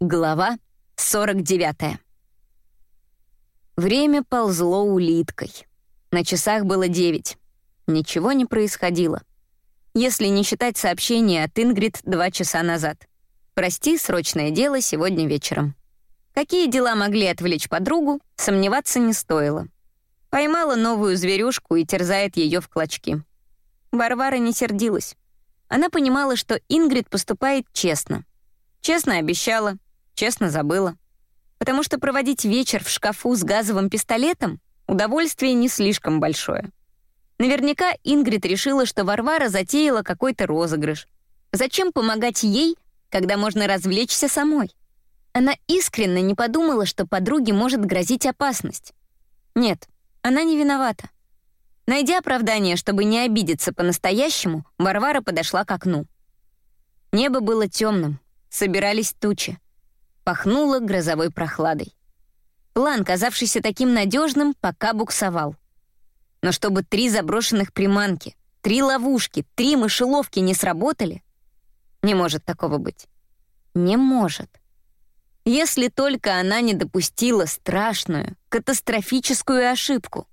Глава 49. Время ползло улиткой. На часах было девять. Ничего не происходило. Если не считать сообщение от Ингрид два часа назад. «Прости, срочное дело сегодня вечером». Какие дела могли отвлечь подругу, сомневаться не стоило. Поймала новую зверюшку и терзает ее в клочки. Варвара не сердилась. Она понимала, что Ингрид поступает честно. Честно обещала, Честно, забыла. Потому что проводить вечер в шкафу с газовым пистолетом — удовольствие не слишком большое. Наверняка Ингрид решила, что Варвара затеяла какой-то розыгрыш. Зачем помогать ей, когда можно развлечься самой? Она искренне не подумала, что подруге может грозить опасность. Нет, она не виновата. Найдя оправдание, чтобы не обидеться по-настоящему, Варвара подошла к окну. Небо было темным, собирались тучи пахнуло грозовой прохладой. План, казавшийся таким надежным, пока буксовал. Но чтобы три заброшенных приманки, три ловушки, три мышеловки не сработали, не может такого быть. Не может. Если только она не допустила страшную, катастрофическую ошибку.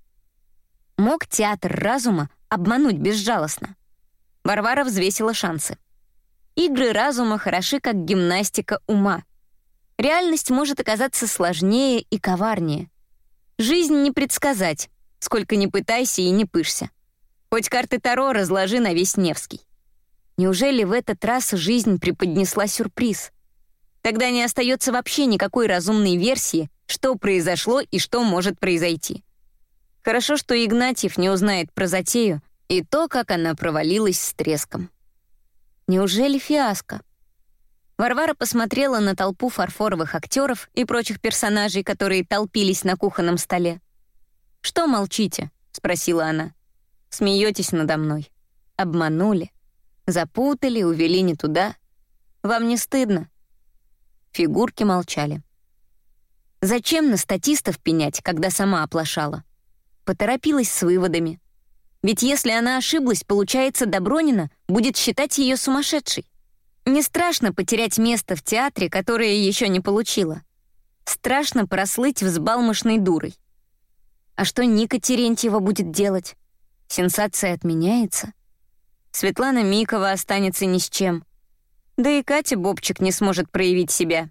Мог театр разума обмануть безжалостно? Варвара взвесила шансы. Игры разума хороши, как гимнастика ума — реальность может оказаться сложнее и коварнее. Жизнь не предсказать, сколько ни пытайся и не пышься. Хоть карты Таро разложи на весь Невский. Неужели в этот раз жизнь преподнесла сюрприз? Тогда не остается вообще никакой разумной версии, что произошло и что может произойти. Хорошо, что Игнатьев не узнает про затею и то, как она провалилась с треском. Неужели фиаско? Варвара посмотрела на толпу фарфоровых актеров и прочих персонажей, которые толпились на кухонном столе. «Что молчите?» — спросила она. «Смеетесь надо мной. Обманули. Запутали, увели не туда. Вам не стыдно?» Фигурки молчали. Зачем на статистов пенять, когда сама оплошала? Поторопилась с выводами. Ведь если она ошиблась, получается, Добронина будет считать ее сумасшедшей. Не страшно потерять место в театре, которое еще не получила. Страшно прослыть взбалмошной дурой. А что Ника Терентьева будет делать? Сенсация отменяется? Светлана Микова останется ни с чем. Да и Катя Бобчик не сможет проявить себя.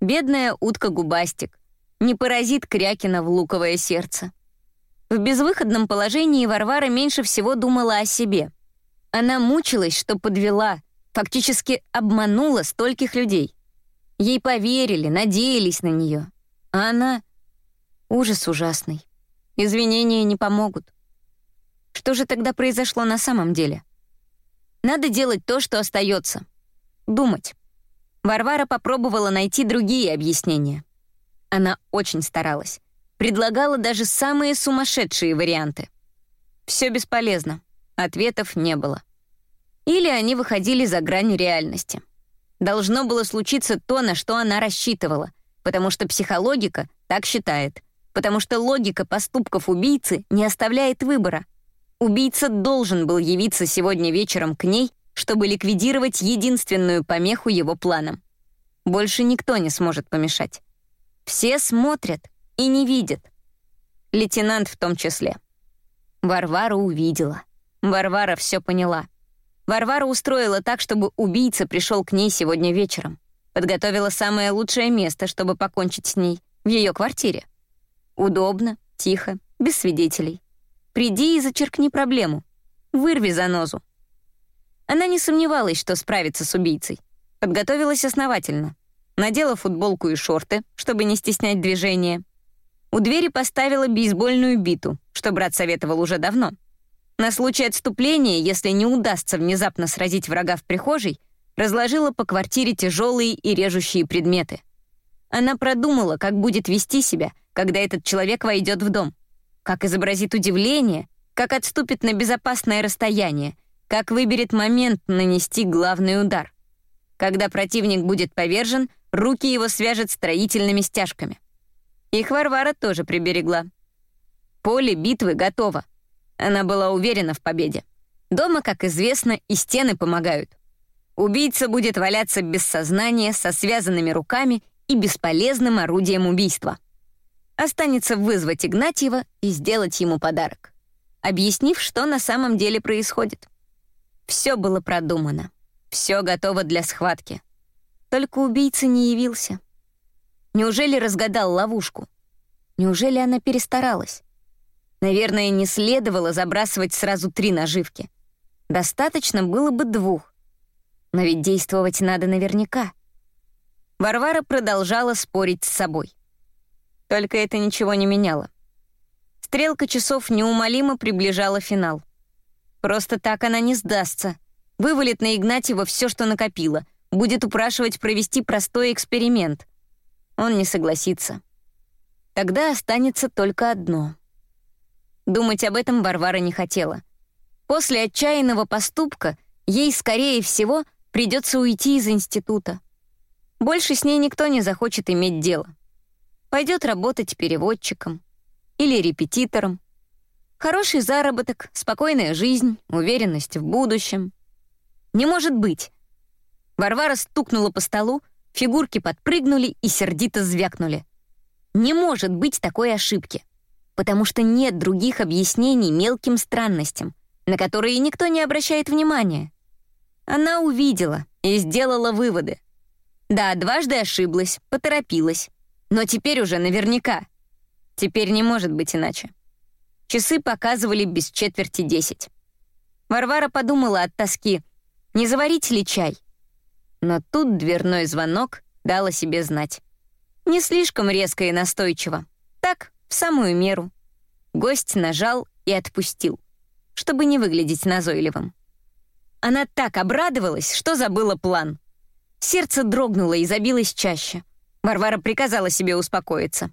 Бедная утка-губастик. Не поразит Крякина в луковое сердце. В безвыходном положении Варвара меньше всего думала о себе. Она мучилась, что подвела — фактически обманула стольких людей. Ей поверили, надеялись на нее. А она... Ужас ужасный. Извинения не помогут. Что же тогда произошло на самом деле? Надо делать то, что остается. Думать. Варвара попробовала найти другие объяснения. Она очень старалась. Предлагала даже самые сумасшедшие варианты. Все бесполезно. Ответов не было. Или они выходили за грань реальности. Должно было случиться то, на что она рассчитывала, потому что психологика так считает, потому что логика поступков убийцы не оставляет выбора. Убийца должен был явиться сегодня вечером к ней, чтобы ликвидировать единственную помеху его планам. Больше никто не сможет помешать. Все смотрят и не видят. Лейтенант в том числе. Варвара увидела. Варвара все поняла. Варвара устроила так, чтобы убийца пришел к ней сегодня вечером. Подготовила самое лучшее место, чтобы покончить с ней, в ее квартире. Удобно, тихо, без свидетелей. Приди и зачеркни проблему. Вырви занозу. Она не сомневалась, что справится с убийцей. Подготовилась основательно. Надела футболку и шорты, чтобы не стеснять движения. У двери поставила бейсбольную биту, что брат советовал уже давно — на случай отступления, если не удастся внезапно сразить врага в прихожей, разложила по квартире тяжелые и режущие предметы. Она продумала, как будет вести себя, когда этот человек войдет в дом, как изобразит удивление, как отступит на безопасное расстояние, как выберет момент нанести главный удар. Когда противник будет повержен, руки его свяжет строительными стяжками. Их Варвара тоже приберегла. Поле битвы готово. Она была уверена в победе. Дома, как известно, и стены помогают. убийца будет валяться без сознания, со связанными руками и бесполезным орудием убийства. Останется вызвать Игнатьева и сделать ему подарок, объяснив, что на самом деле происходит. Все было продумано, все готово для схватки. Только убийца не явился. Неужели разгадал ловушку? Неужели она перестаралась? Наверное, не следовало забрасывать сразу три наживки. Достаточно было бы двух. Но ведь действовать надо наверняка. Варвара продолжала спорить с собой. Только это ничего не меняло. Стрелка часов неумолимо приближала финал. Просто так она не сдастся. Вывалит на Игнатьева все, что накопила. Будет упрашивать провести простой эксперимент. Он не согласится. Тогда останется только одно. Думать об этом Варвара не хотела. После отчаянного поступка ей, скорее всего, придется уйти из института. Больше с ней никто не захочет иметь дело. Пойдет работать переводчиком или репетитором. Хороший заработок, спокойная жизнь, уверенность в будущем. Не может быть. Варвара стукнула по столу, фигурки подпрыгнули и сердито звякнули. Не может быть такой ошибки, потому что нет других объяснений мелким странностям, на которые никто не обращает внимания. Она увидела и сделала выводы. Да, дважды ошиблась, поторопилась, но теперь уже наверняка. Теперь не может быть иначе. Часы показывали без четверти десять. Варвара подумала от тоски, не заварить ли чай. Но тут дверной звонок дал себе знать. Не слишком резко и настойчиво. Так, в самую меру. Гость нажал и отпустил, чтобы не выглядеть назойливым. Она так обрадовалась, что забыла план. Сердце дрогнуло и забилось чаще. Варвара приказала себе успокоиться.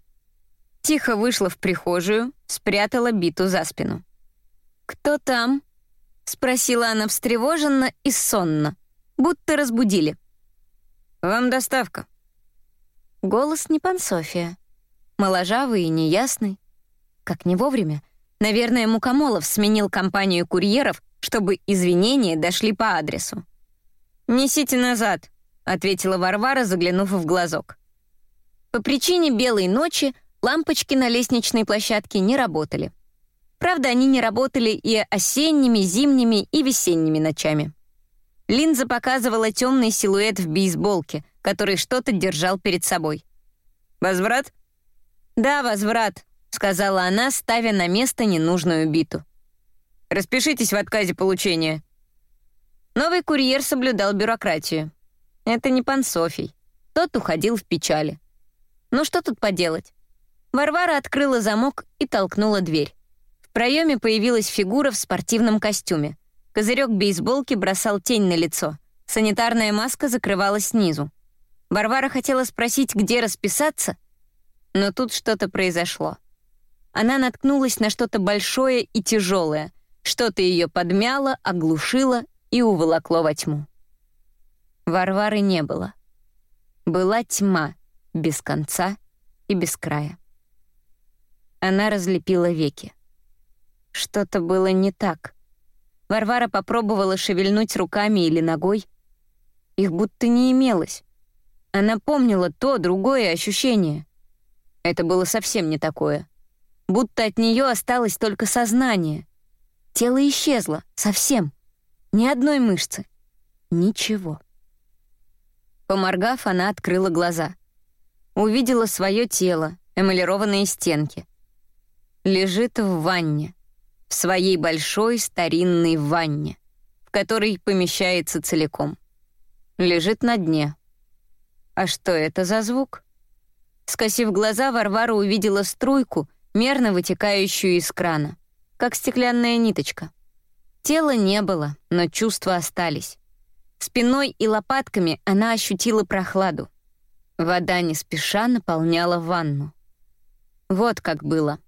Тихо вышла в прихожую, спрятала биту за спину. «Кто там?» — спросила она встревоженно и сонно, будто разбудили. «Вам доставка», Голос не пан София. Моложавый и неясный. Как не вовремя. Наверное, Мукомолов сменил компанию курьеров, чтобы извинения дошли по адресу. «Несите назад», — ответила Варвара, заглянув в глазок. По причине белой ночи лампочки на лестничной площадке не работали. Правда, они не работали и осенними, зимними и весенними ночами. Линза показывала темный силуэт в бейсболке — который что-то держал перед собой. «Возврат?» «Да, возврат», — сказала она, ставя на место ненужную биту. «Распишитесь в отказе получения». Новый курьер соблюдал бюрократию. Это не пан Софий. Тот уходил в печали. Ну что тут поделать? Варвара открыла замок и толкнула дверь. В проеме появилась фигура в спортивном костюме. Козырек бейсболки бросал тень на лицо. Санитарная маска закрывалась снизу. Варвара хотела спросить, где расписаться, но тут что-то произошло. Она наткнулась на что-то большое и тяжелое, что-то ее подмяло, оглушило и уволокло во тьму. Варвары не было. Была тьма, без конца и без края. Она разлепила веки. Что-то было не так. Варвара попробовала шевельнуть руками или ногой. Их будто не имелось. Она помнила то, другое ощущение. Это было совсем не такое. Будто от нее осталось только сознание. Тело исчезло, совсем. Ни одной мышцы. Ничего. Поморгав, она открыла глаза. Увидела свое тело, эмалированные стенки. Лежит в ванне. В своей большой старинной ванне, в которой помещается целиком. Лежит на дне, а что это за звук? Скосив глаза, Варвара увидела струйку, мерно вытекающую из крана, как стеклянная ниточка. Тела не было, но чувства остались. Спиной и лопатками она ощутила прохладу. Вода не спеша наполняла ванну. Вот как было.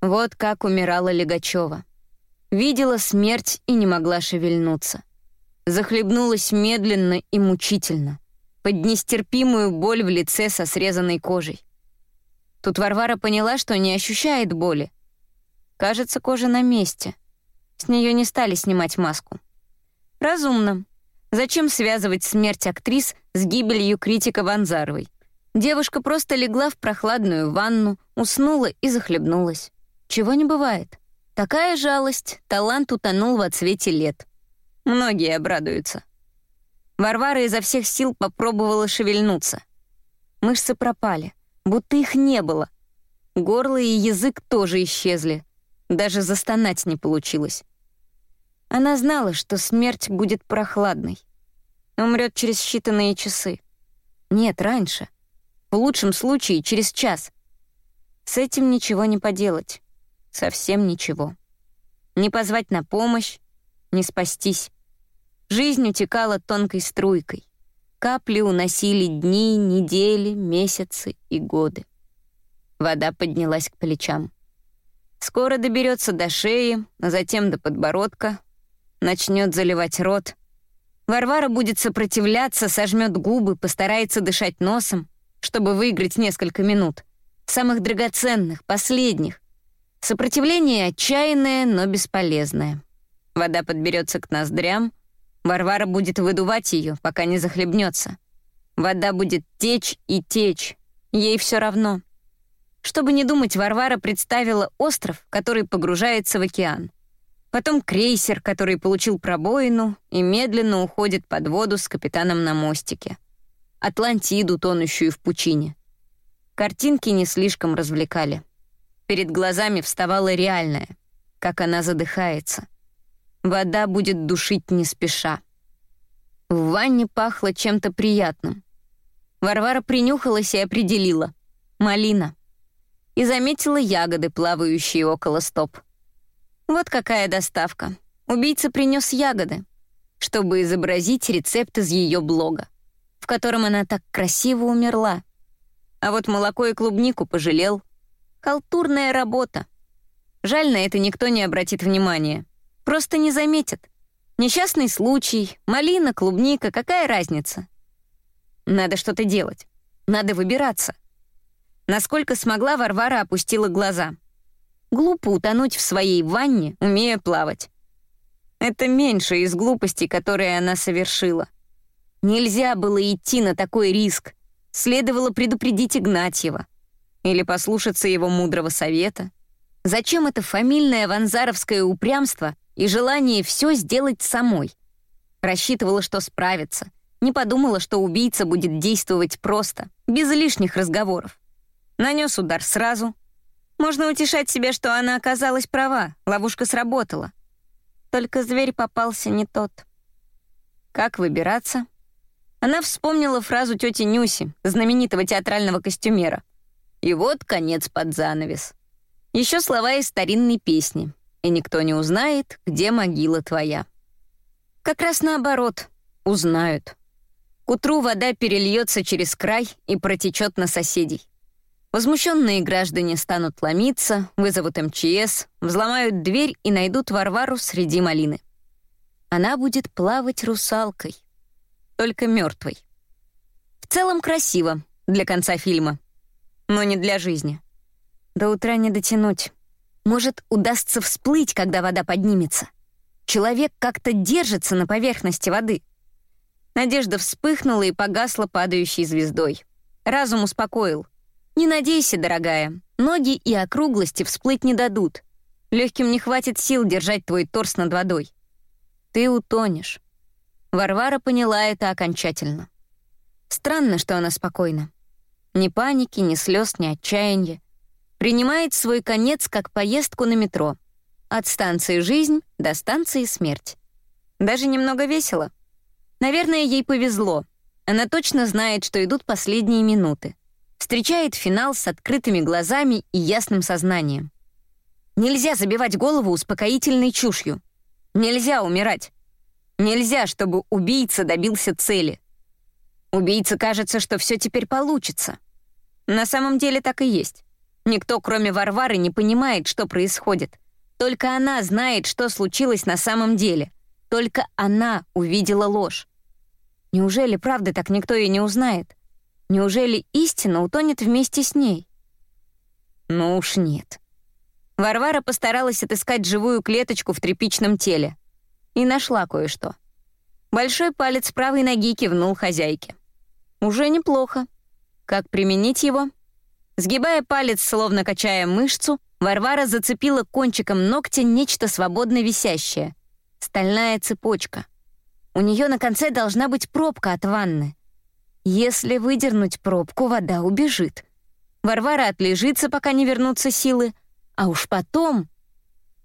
Вот как умирала Легачева. Видела смерть и не могла шевельнуться. Захлебнулась медленно и мучительно под нестерпимую боль в лице со срезанной кожей. Тут Варвара поняла, что не ощущает боли. Кажется, кожа на месте. С нее не стали снимать маску. Разумно. Зачем связывать смерть актрис с гибелью критика Ванзаровой? Девушка просто легла в прохладную ванну, уснула и захлебнулась. Чего не бывает. Такая жалость, талант утонул в отсвете лет. Многие обрадуются. Варвара изо всех сил попробовала шевельнуться. Мышцы пропали, будто их не было. Горло и язык тоже исчезли. Даже застонать не получилось. Она знала, что смерть будет прохладной. Умрет через считанные часы. Нет, раньше. В лучшем случае через час. С этим ничего не поделать. Совсем ничего. Не позвать на помощь, не спастись. Жизнь утекала тонкой струйкой. Капли уносили дни, недели, месяцы и годы. Вода поднялась к плечам. Скоро доберется до шеи, а затем до подбородка, начнет заливать рот. Варвара будет сопротивляться, сожмет губы, постарается дышать носом, чтобы выиграть несколько минут. Самых драгоценных, последних. Сопротивление отчаянное, но бесполезное. Вода подберется к ноздрям, Варвара будет выдувать ее, пока не захлебнется. Вода будет течь и течь, ей все равно. Чтобы не думать, Варвара представила остров, который погружается в океан. Потом крейсер, который получил пробоину и медленно уходит под воду с капитаном на мостике. Атлантиду, тонущую в пучине. Картинки не слишком развлекали. Перед глазами вставало реальное, как она задыхается. Вода будет душить не спеша. В ванне пахло чем-то приятным. Варвара принюхалась и определила — малина и заметила ягоды, плавающие около стоп. Вот какая доставка. Убийца принес ягоды, чтобы изобразить рецепт из ее блога, в котором она так красиво умерла. А вот молоко и клубнику пожалел. Халтурная работа. Жаль, на это никто не обратит внимания. Просто не заметит. Несчастный случай, малина, клубника, какая разница? Надо что-то делать. Надо выбираться. Насколько смогла, Варвара опустила глаза. Глупо утонуть в своей ванне, умея плавать. Это меньше из глупостей, которые она совершила. Нельзя было идти на такой риск. Следовало предупредить Игнатьева. Или послушаться его мудрого совета. Зачем это фамильное ванзаровское упрямство и желание все сделать самой? Рассчитывала, что справится. Не подумала, что убийца будет действовать просто, без лишних разговоров. Нанес удар сразу. Можно утешать себя, что она оказалась права, ловушка сработала. Только зверь попался не тот. Как выбираться? Она вспомнила фразу тети Нюси, знаменитого театрального костюмера. И вот конец под занавес. Еще слова из старинной песни. И никто не узнает, где могила твоя. Как раз наоборот, узнают. К утру вода перельется через край и протечет на соседей. Возмущенные граждане станут ломиться, вызовут МЧС, взломают дверь и найдут Варвару среди малины. Она будет плавать русалкой, только мертвой. В целом красиво для конца фильма, но не для жизни. До утра не дотянуть. Может, удастся всплыть, когда вода поднимется. Человек как-то держится на поверхности воды. Надежда вспыхнула и погасла падающей звездой. Разум успокоил — не надейся, дорогая. Ноги и округлости всплыть не дадут. Легким не хватит сил держать твой торс над водой. Ты утонешь. Варвара поняла это окончательно. Странно, что она спокойна. Ни паники, ни слез, ни отчаяния. Принимает свой конец как поездку на метро. От станции «Жизнь» до станции «Смерть». Даже немного весело. Наверное, ей повезло. Она точно знает, что идут последние минуты встречает финал с открытыми глазами и ясным сознанием. Нельзя забивать голову успокоительной чушью. Нельзя умирать. Нельзя, чтобы убийца добился цели. Убийце кажется, что все теперь получится. На самом деле так и есть. Никто, кроме Варвары, не понимает, что происходит. Только она знает, что случилось на самом деле. Только она увидела ложь. Неужели правда так никто и не узнает? Неужели истина утонет вместе с ней? Ну уж нет. Варвара постаралась отыскать живую клеточку в тряпичном теле. И нашла кое-что. Большой палец правой ноги кивнул хозяйке. Уже неплохо. Как применить его? Сгибая палец, словно качая мышцу, Варвара зацепила кончиком ногтя нечто свободно висящее. Стальная цепочка. У нее на конце должна быть пробка от ванны. Если выдернуть пробку, вода убежит. Варвара отлежится, пока не вернутся силы, а уж потом...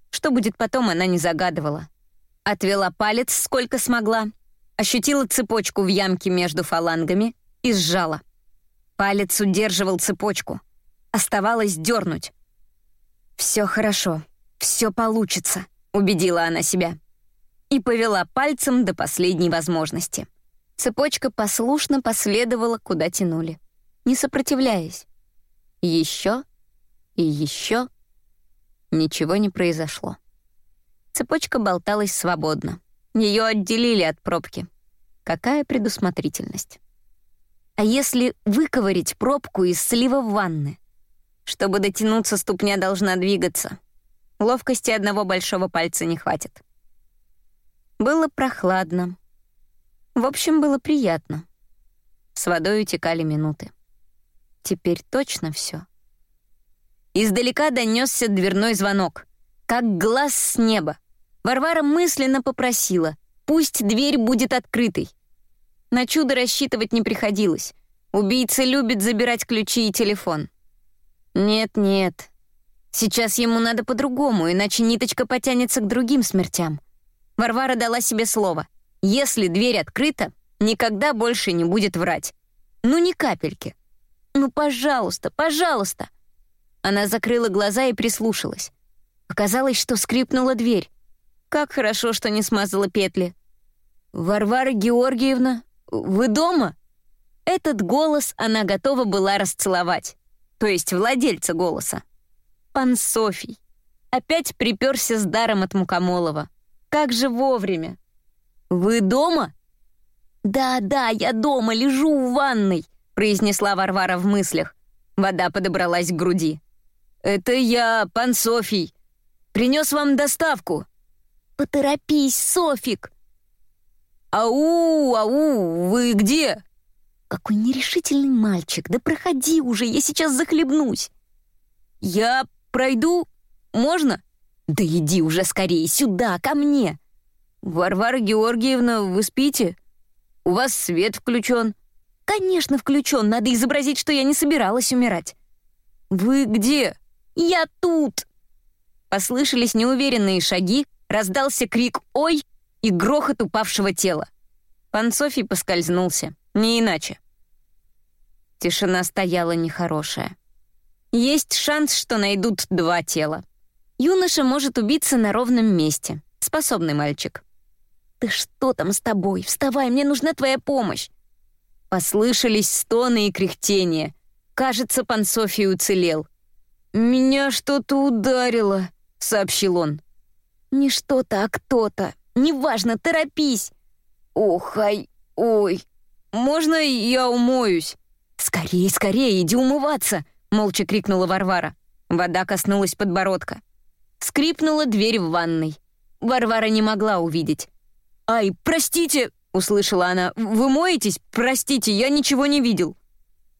Что будет потом, она не загадывала. Отвела палец, сколько смогла, ощутила цепочку в ямке между фалангами и сжала. Палец удерживал цепочку. Оставалось дернуть. «Все хорошо, все получится», — убедила она себя. И повела пальцем до последней возможности. Цепочка послушно последовала, куда тянули, не сопротивляясь. Еще и еще ничего не произошло. Цепочка болталась свободно. Ее отделили от пробки. Какая предусмотрительность. А если выковырить пробку из слива в ванны? Чтобы дотянуться, ступня должна двигаться. Ловкости одного большого пальца не хватит. Было прохладно. В общем, было приятно. С водой утекали минуты. Теперь точно все. Издалека донесся дверной звонок, как глаз с неба. Варвара мысленно попросила, пусть дверь будет открытой. На чудо рассчитывать не приходилось. Убийца любит забирать ключи и телефон. Нет-нет. Сейчас ему надо по-другому, иначе ниточка потянется к другим смертям. Варвара дала себе слово. Если дверь открыта, никогда больше не будет врать. Ну, ни капельки. Ну, пожалуйста, пожалуйста. Она закрыла глаза и прислушалась. Оказалось, что скрипнула дверь. Как хорошо, что не смазала петли. «Варвара Георгиевна, вы дома?» Этот голос она готова была расцеловать то есть владельца голоса. Пан Софий. Опять приперся с даром от Мукомолова. Как же вовремя. «Вы дома?» «Да-да, я дома, лежу в ванной», — произнесла Варвара в мыслях. Вода подобралась к груди. «Это я, пан Софий. Принес вам доставку». «Поторопись, Софик!» «Ау, ау, вы где?» Какой нерешительный мальчик. Да проходи уже, я сейчас захлебнусь. Я пройду? Можно? Да иди уже скорее сюда, ко мне. Варвара Георгиевна, вы спите? У вас свет включен. Конечно, включен. Надо изобразить, что я не собиралась умирать. Вы где? Я тут. Послышались неуверенные шаги, раздался крик «Ой!» И грохот упавшего тела. Пан Софий поскользнулся. Не иначе. Тишина стояла нехорошая. Есть шанс, что найдут два тела. Юноша может убиться на ровном месте. Способный мальчик. «Ты что там с тобой? Вставай, мне нужна твоя помощь!» Послышались стоны и кряхтения. Кажется, пан Софий уцелел. «Меня что-то ударило», — сообщил он. «Не что-то, а кто-то. Неважно, торопись!» «Ох, ай, ой, можно я умоюсь?» «Скорее, скорее, иди умываться!» — молча крикнула Варвара. Вода коснулась подбородка. Скрипнула дверь в ванной. Варвара не могла увидеть. «Ай, простите!» — услышала она. «Вы моетесь? Простите, я ничего не видел».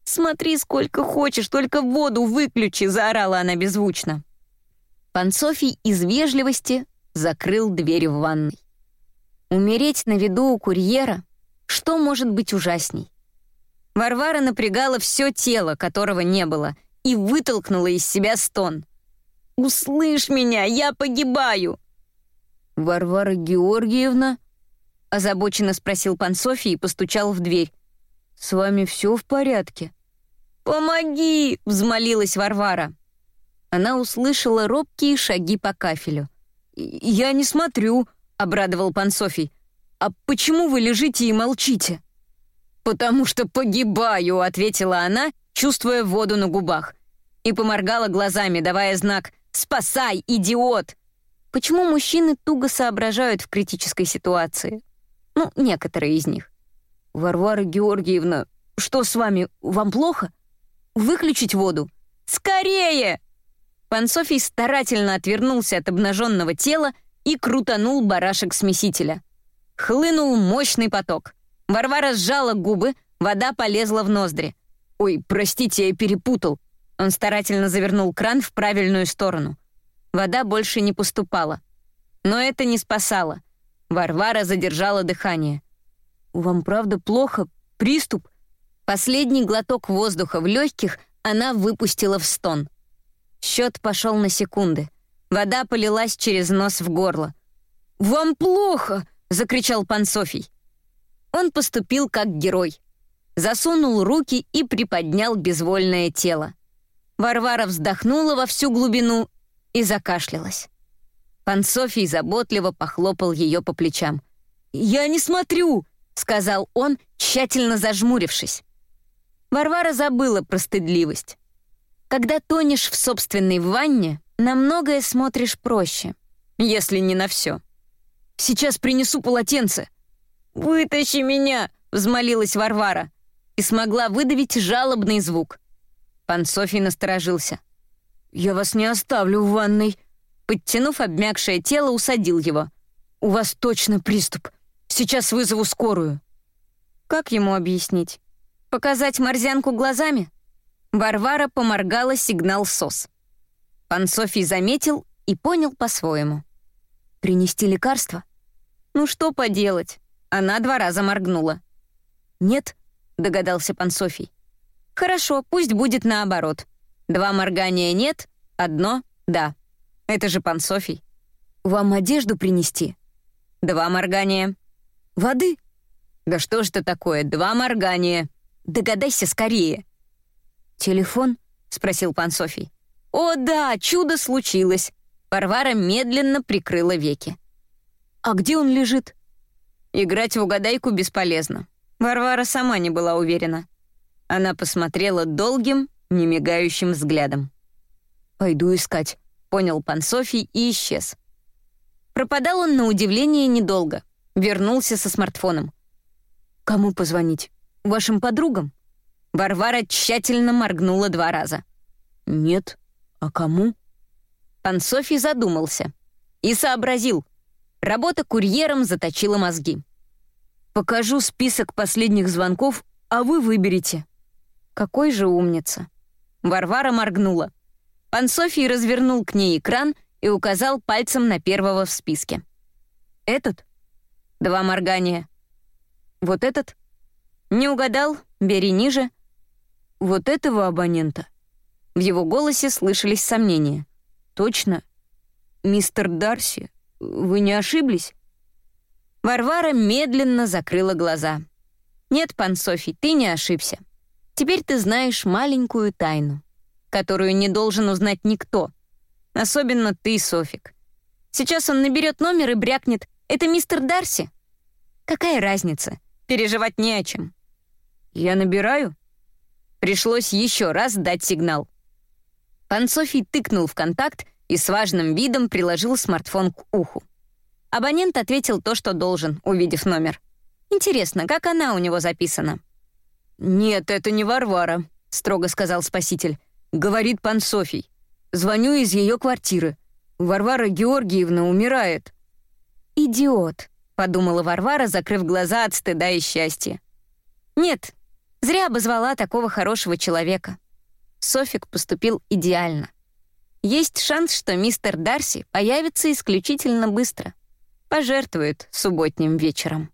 «Смотри, сколько хочешь, только воду выключи!» — заорала она беззвучно. Пан Софий из вежливости закрыл дверь в ванной. Умереть на виду у курьера что может быть ужасней? Варвара напрягала все тело, которого не было, и вытолкнула из себя стон. «Услышь меня, я погибаю!» «Варвара Георгиевна?» — озабоченно спросил пан Софий и постучал в дверь. «С вами все в порядке?» «Помоги!» — взмолилась Варвара. Она услышала робкие шаги по кафелю. «Я не смотрю», — обрадовал пан Софий. «А почему вы лежите и молчите?» «Потому что погибаю», — ответила она, чувствуя воду на губах. И поморгала глазами, давая знак «Спасай, идиот!» Почему мужчины туго соображают в критической ситуации? Ну, некоторые из них. «Варвара Георгиевна, что с вами? Вам плохо? Выключить воду? Скорее!» Пан Софий старательно отвернулся от обнаженного тела и крутанул барашек смесителя. Хлынул мощный поток. Варвара сжала губы, вода полезла в ноздри. «Ой, простите, я перепутал». Он старательно завернул кран в правильную сторону. Вода больше не поступала. Но это не спасало. Варвара задержала дыхание. «Вам правда плохо? Приступ?» Последний глоток воздуха в легких она выпустила в стон. Счет пошел на секунды. Вода полилась через нос в горло. «Вам плохо!» — закричал пан Софий. Он поступил как герой. Засунул руки и приподнял безвольное тело. Варвара вздохнула во всю глубину и закашлялась. Пан Софий заботливо похлопал ее по плечам. «Я не смотрю!» — сказал он, тщательно зажмурившись. Варвара забыла про стыдливость. Когда тонешь в собственной ванне, на многое смотришь проще, если не на все. «Сейчас принесу полотенце». «Вытащи меня!» — взмолилась Варвара и смогла выдавить жалобный звук. Пан Софий насторожился. «Я вас не оставлю в ванной». Подтянув обмякшее тело, усадил его. «У вас точно приступ. Сейчас вызову скорую». Как ему объяснить? Показать морзянку глазами? Варвара поморгала сигнал СОС. Пан Софий заметил и понял по-своему. «Принести лекарство?» «Ну что поделать?» Она два раза моргнула. «Нет», — догадался пан Софий. «Хорошо, пусть будет наоборот. Два моргания нет, одно — да. Это же пан Софий. Вам одежду принести?» «Два моргания». «Воды?» «Да что ж это такое, два моргания. Догадайся скорее». «Телефон?» — спросил пан Софий. «О да, чудо случилось!» Варвара медленно прикрыла веки. «А где он лежит?» Играть в угадайку бесполезно. Варвара сама не была уверена. Она посмотрела долгим, немигающим взглядом. «Пойду искать», — понял пан Софий и исчез. Пропадал он на удивление недолго. Вернулся со смартфоном. «Кому позвонить? Вашим подругам?» Варвара тщательно моргнула два раза. «Нет. А кому?» Пан Софий задумался и сообразил. Работа курьером заточила мозги. «Покажу список последних звонков, а вы выберете». Какой же умница. Варвара моргнула. Пан Софий развернул к ней экран и указал пальцем на первого в списке. «Этот?» Два моргания. «Вот этот?» «Не угадал? Бери ниже». «Вот этого абонента?» В его голосе слышались сомнения. «Точно? Мистер Дарси, вы не ошиблись?» Варвара медленно закрыла глаза. «Нет, пан Софи, ты не ошибся. Теперь ты знаешь маленькую тайну, которую не должен узнать никто. Особенно ты, Софик. Сейчас он наберет номер и брякнет «Это мистер Дарси?» Какая разница? Переживать не о чем. «Я набираю?» Пришлось еще раз дать сигнал. Пан Софий тыкнул в контакт и с важным видом приложил смартфон к уху. Абонент ответил то, что должен, увидев номер. Интересно, как она у него записана? «Нет, это не Варвара», — строго сказал спаситель. «Говорит пан Софий. Звоню из ее квартиры. Варвара Георгиевна умирает». «Идиот», — подумала Варвара, закрыв глаза от стыда и счастья. «Нет, зря обозвала такого хорошего человека. Софик поступил идеально. Есть шанс, что мистер Дарси появится исключительно быстро. Пожертвует субботним вечером.